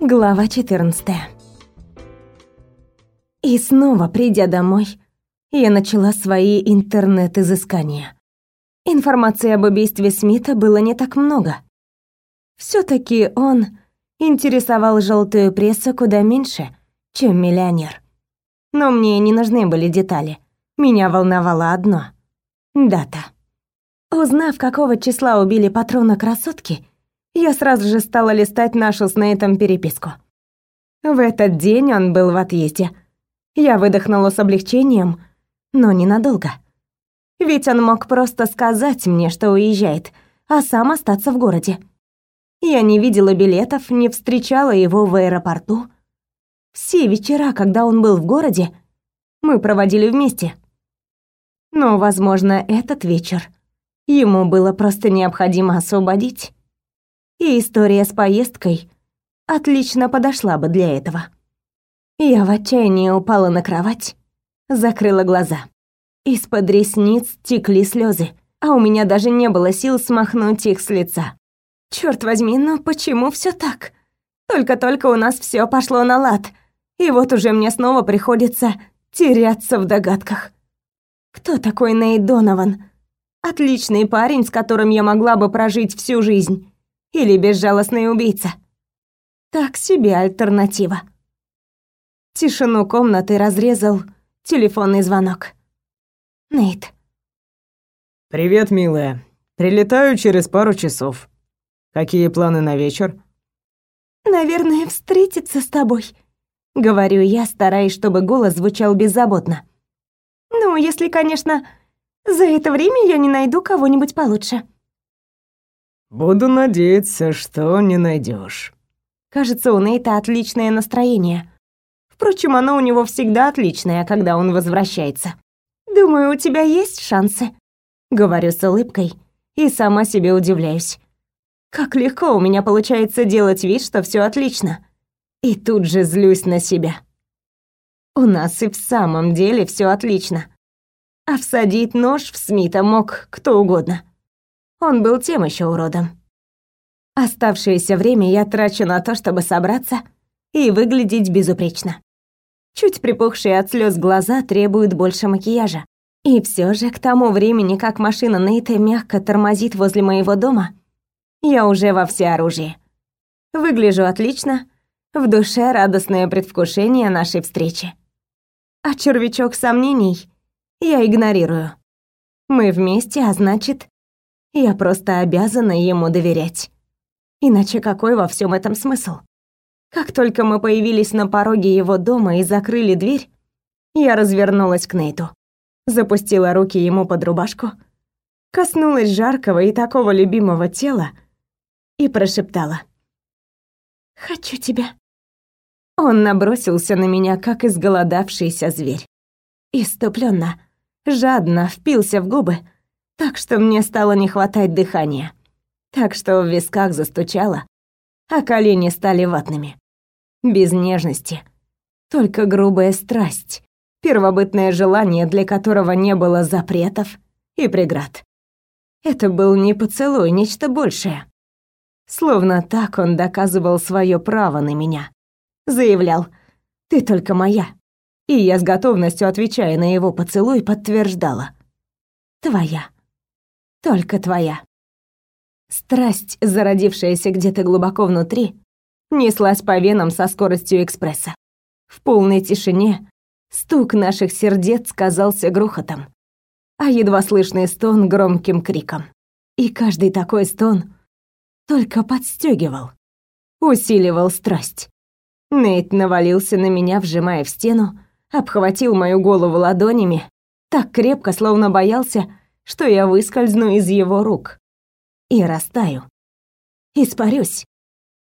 Глава 14. И снова, придя домой, я начала свои интернет-изыскания. Информации об убийстве Смита было не так много. все таки он интересовал желтую прессу куда меньше, чем миллионер. Но мне не нужны были детали. Меня волновало одно — дата. Узнав, какого числа убили патрона красотки, я сразу же стала листать нашу с Нейтом переписку. В этот день он был в отъезде. Я выдохнула с облегчением, но ненадолго. Ведь он мог просто сказать мне, что уезжает, а сам остаться в городе. Я не видела билетов, не встречала его в аэропорту. Все вечера, когда он был в городе, мы проводили вместе. Но, возможно, этот вечер ему было просто необходимо освободить и история с поездкой отлично подошла бы для этого. Я в отчаянии упала на кровать, закрыла глаза. Из-под ресниц текли слезы, а у меня даже не было сил смахнуть их с лица. Черт возьми, но почему все так? Только-только у нас все пошло на лад, и вот уже мне снова приходится теряться в догадках. Кто такой Нейт Донован? Отличный парень, с которым я могла бы прожить всю жизнь или безжалостный убийца. Так себе альтернатива. Тишину комнаты разрезал телефонный звонок. Нейт. «Привет, милая. Прилетаю через пару часов. Какие планы на вечер?» «Наверное, встретиться с тобой», — говорю я, стараясь, чтобы голос звучал беззаботно. «Ну, если, конечно, за это время я не найду кого-нибудь получше». Буду надеяться, что не найдешь. Кажется, у Нейта отличное настроение. Впрочем, оно у него всегда отличное, когда он возвращается. Думаю, у тебя есть шансы, говорю с улыбкой и сама себе удивляюсь. Как легко у меня получается делать вид, что все отлично. И тут же злюсь на себя. У нас и в самом деле все отлично. А всадить нож в Смита мог кто угодно. Он был тем еще уродом. Оставшееся время я трачу на то, чтобы собраться и выглядеть безупречно. Чуть припухшие от слез глаза требуют больше макияжа. И все же к тому времени, как машина Нейта мягко тормозит возле моего дома, я уже во всеоружии. Выгляжу отлично, в душе радостное предвкушение нашей встречи. А червячок сомнений я игнорирую. Мы вместе, а значит, я просто обязана ему доверять. Иначе какой во всем этом смысл? Как только мы появились на пороге его дома и закрыли дверь, я развернулась к Нейту, запустила руки ему под рубашку, коснулась жаркого и такого любимого тела и прошептала: "Хочу тебя". Он набросился на меня, как изголодавшийся зверь. Иступленно, жадно впился в губы, так что мне стало не хватать дыхания. Так что в висках застучало, а колени стали ватными. Без нежности, только грубая страсть, первобытное желание, для которого не было запретов и преград. Это был не поцелуй, нечто большее. Словно так он доказывал свое право на меня. Заявлял «Ты только моя». И я с готовностью, отвечая на его поцелуй, подтверждала «Твоя» только твоя. Страсть, зародившаяся где-то глубоко внутри, неслась по венам со скоростью экспресса. В полной тишине стук наших сердец казался грохотом, а едва слышный стон громким криком. И каждый такой стон только подстегивал, усиливал страсть. Нейт навалился на меня, вжимая в стену, обхватил мою голову ладонями, так крепко, словно боялся, что я выскользну из его рук и растаю. Испарюсь.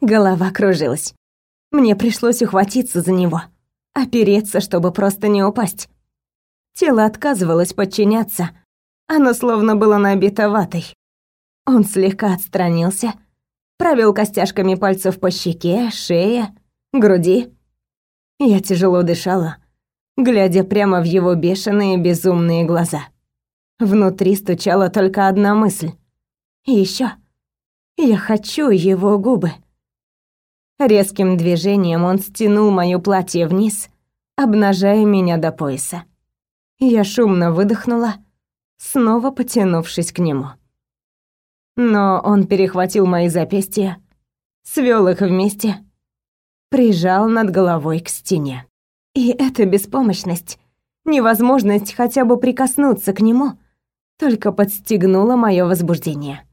Голова кружилась. Мне пришлось ухватиться за него, опереться, чтобы просто не упасть. Тело отказывалось подчиняться. Оно словно было набито ватой. Он слегка отстранился, провел костяшками пальцев по щеке, шее, груди. Я тяжело дышала, глядя прямо в его бешеные безумные глаза. Внутри стучала только одна мысль. И ещё. Я хочу его губы. Резким движением он стянул моё платье вниз, обнажая меня до пояса. Я шумно выдохнула, снова потянувшись к нему. Но он перехватил мои запястья, свёл их вместе, прижал над головой к стене. И эта беспомощность, невозможность хотя бы прикоснуться к нему, только подстегнула моё возбуждение.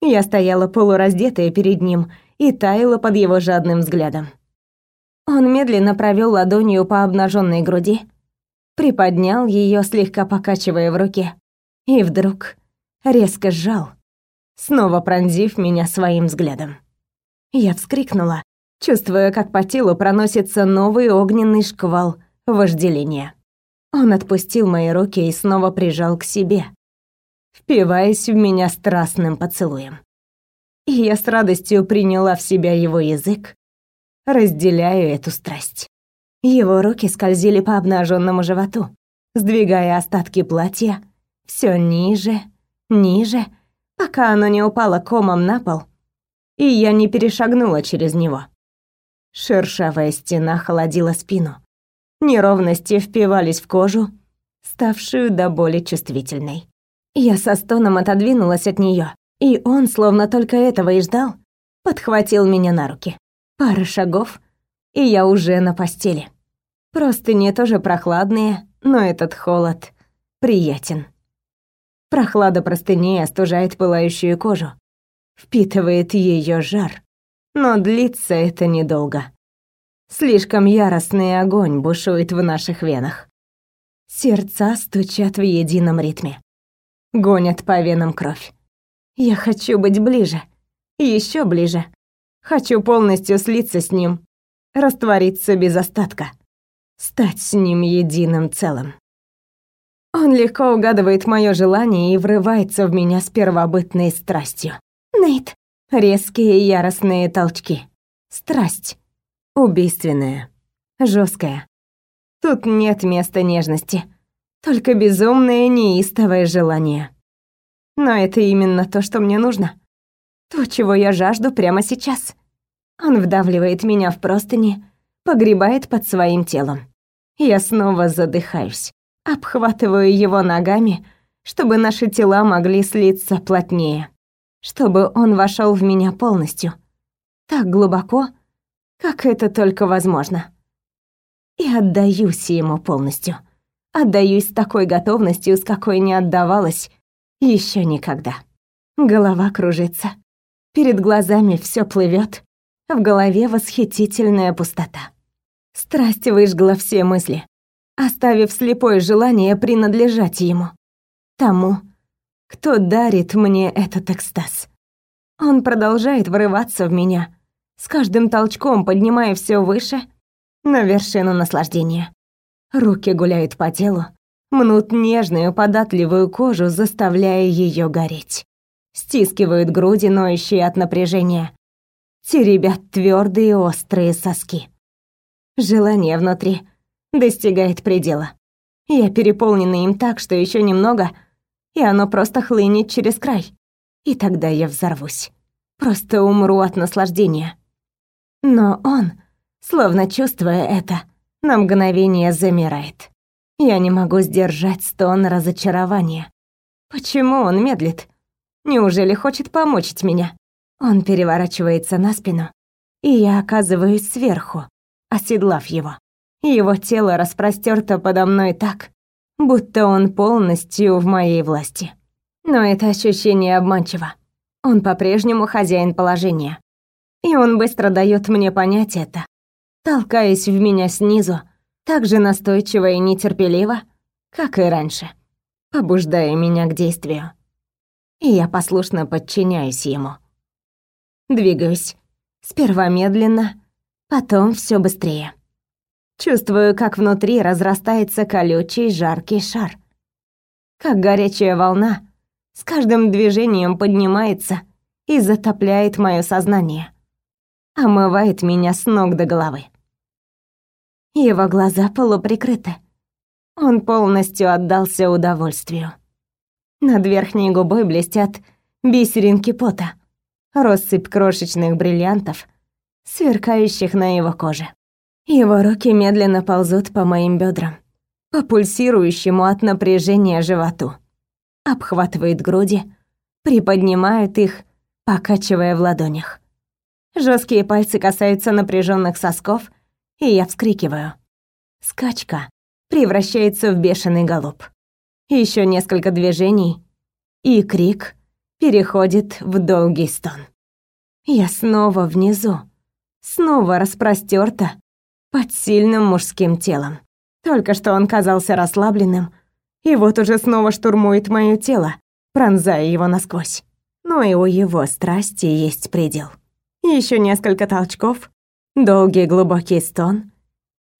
Я стояла полураздетая перед ним и таяла под его жадным взглядом. Он медленно провёл ладонью по обнажённой груди, приподнял её, слегка покачивая в руке, и вдруг резко сжал, снова пронзив меня своим взглядом. Я вскрикнула, чувствуя, как по телу проносится новый огненный шквал вожделения. Он отпустил мои руки и снова прижал к себе, впиваясь в меня страстным поцелуем. И я с радостью приняла в себя его язык, разделяю эту страсть. Его руки скользили по обнаженному животу, сдвигая остатки платья все ниже, ниже, пока оно не упало комом на пол, и я не перешагнула через него. Шершавая стена холодила спину. Неровности впивались в кожу, ставшую до боли чувствительной. Я со стоном отодвинулась от нее, и он, словно только этого и ждал, подхватил меня на руки. Пара шагов, и я уже на постели. Простыни тоже прохладные, но этот холод приятен. Прохлада простыней остужает пылающую кожу, впитывает ее жар, но длится это недолго. Слишком яростный огонь бушует в наших венах. Сердца стучат в едином ритме. Гонят по венам кровь. Я хочу быть ближе, еще ближе. Хочу полностью слиться с ним, раствориться без остатка, стать с ним единым целым. Он легко угадывает мое желание и врывается в меня с первобытной страстью. Нейт. Резкие яростные толчки. Страсть. Убийственная. жесткая. Тут нет места нежности. Только безумное неистовое желание. Но это именно то, что мне нужно. То, чего я жажду прямо сейчас. Он вдавливает меня в простыни, погребает под своим телом. Я снова задыхаюсь, обхватываю его ногами, чтобы наши тела могли слиться плотнее, чтобы он вошел в меня полностью, так глубоко, как это только возможно. И отдаюсь ему полностью. Отдаюсь с такой готовностью, с какой не отдавалась еще никогда. Голова кружится. Перед глазами все плывет, в голове восхитительная пустота. Страсть выжгла все мысли, оставив слепое желание принадлежать ему. Тому, кто дарит мне этот экстаз. Он продолжает врываться в меня, с каждым толчком поднимая все выше на вершину наслаждения. Руки гуляют по телу, мнут нежную податливую кожу, заставляя ее гореть стискивают груди, ноющие от напряжения, теребят твердые острые соски. Желание внутри достигает предела. Я переполнена им так, что еще немного, и оно просто хлынет через край. И тогда я взорвусь. Просто умру от наслаждения. Но он, словно чувствуя это, на мгновение замирает. Я не могу сдержать стон разочарования. Почему он медлит? Неужели хочет помочь меня? Он переворачивается на спину, и я оказываюсь сверху, оседлав его. Его тело распростерто подо мной так, будто он полностью в моей власти. Но это ощущение обманчиво. Он по-прежнему хозяин положения. И он быстро дает мне понять это, толкаясь в меня снизу, так же настойчиво и нетерпеливо, как и раньше, побуждая меня к действию и я послушно подчиняюсь ему. Двигаюсь. Сперва медленно, потом все быстрее. Чувствую, как внутри разрастается колючий жаркий шар. Как горячая волна с каждым движением поднимается и затопляет мое сознание. Омывает меня с ног до головы. Его глаза полуприкрыты. Он полностью отдался удовольствию. Над верхней губой блестят бисеринки пота. Россыпь крошечных бриллиантов сверкающих на его коже. Его руки медленно ползут по моим бедрам, по пульсирующему от напряжения животу. Обхватывает груди, приподнимает их, покачивая в ладонях. Жесткие пальцы касаются напряженных сосков, и я вскрикиваю. Скачка превращается в бешеный галоп. Еще несколько движений, и крик переходит в долгий стон. Я снова внизу, снова распростерта под сильным мужским телом. Только что он казался расслабленным, и вот уже снова штурмует моё тело, пронзая его насквозь. Но и у его страсти есть предел. Еще несколько толчков, долгий глубокий стон,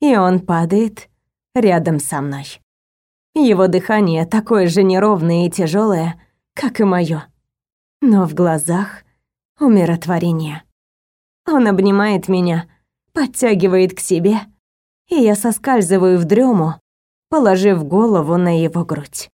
и он падает рядом со мной. Его дыхание такое же неровное и тяжелое, как и моё, но в глазах умиротворение. Он обнимает меня, подтягивает к себе, и я соскальзываю в дрему, положив голову на его грудь.